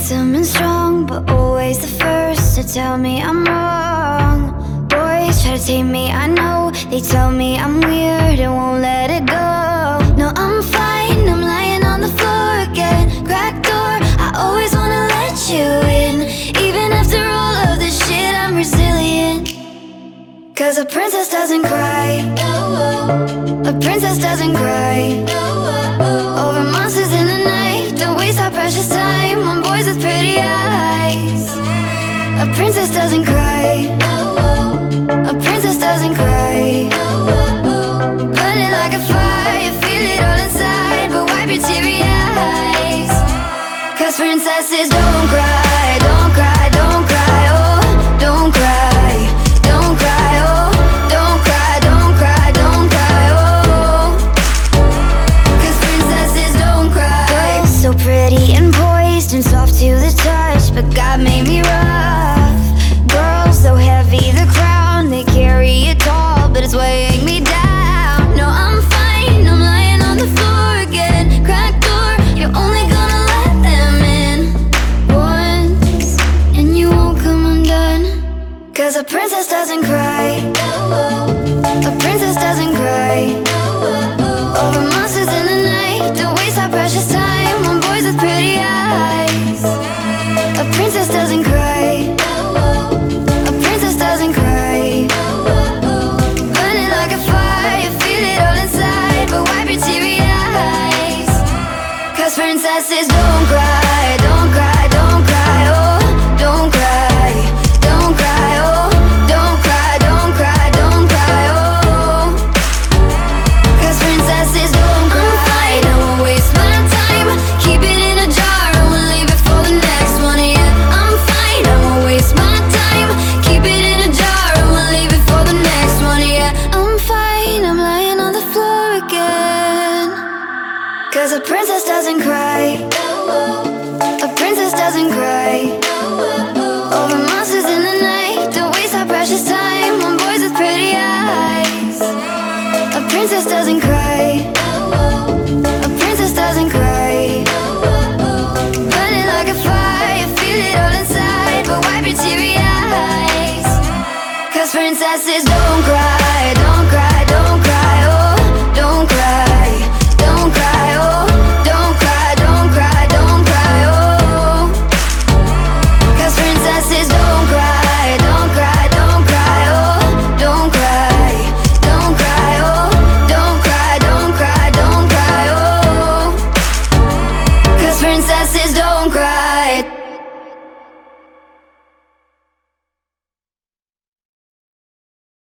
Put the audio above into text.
handsome and strong, but always the first to tell me I'm wrong. Boys try to take me, I know. They tell me I'm weird and won't let it go. No, I'm fine, I'm lying on the floor again. Cracked door, I always wanna let you in. Even after all of this shit, I'm resilient. Cause a princess doesn't cry. A princess doesn't cry. Over monsters in the night. Don't waste our precious time A princess doesn't cry. A princess doesn't cry. Burning like a fire, feel it all inside. But wipe your teary eyes. Cause princesses don't Cause a princess doesn't cry. A princess doesn't cry. Over monsters in the night. Don't waste our precious time on boys with pretty eyes. A princess doesn't cry. A princess doesn't cry. Burning like a fire, feel it all inside. But wipe your teary eyes. Cause princesses don't cry, Cause a princess doesn't cry. A princess doesn't cry. Over monsters in the night. Don't waste our precious time on boys with pretty eyes. A princess doesn't cry. A princess doesn't cry. Burning like a fire, feel it all inside. But wipe your teary eyes. Cause princesses don't cry,